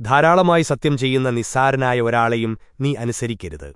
ധാരാളമായി സത്യം ചെയ്യുന്ന നിസ്സാരനായ ഒരാളെയും നീ അനുസരിക്കരുത്.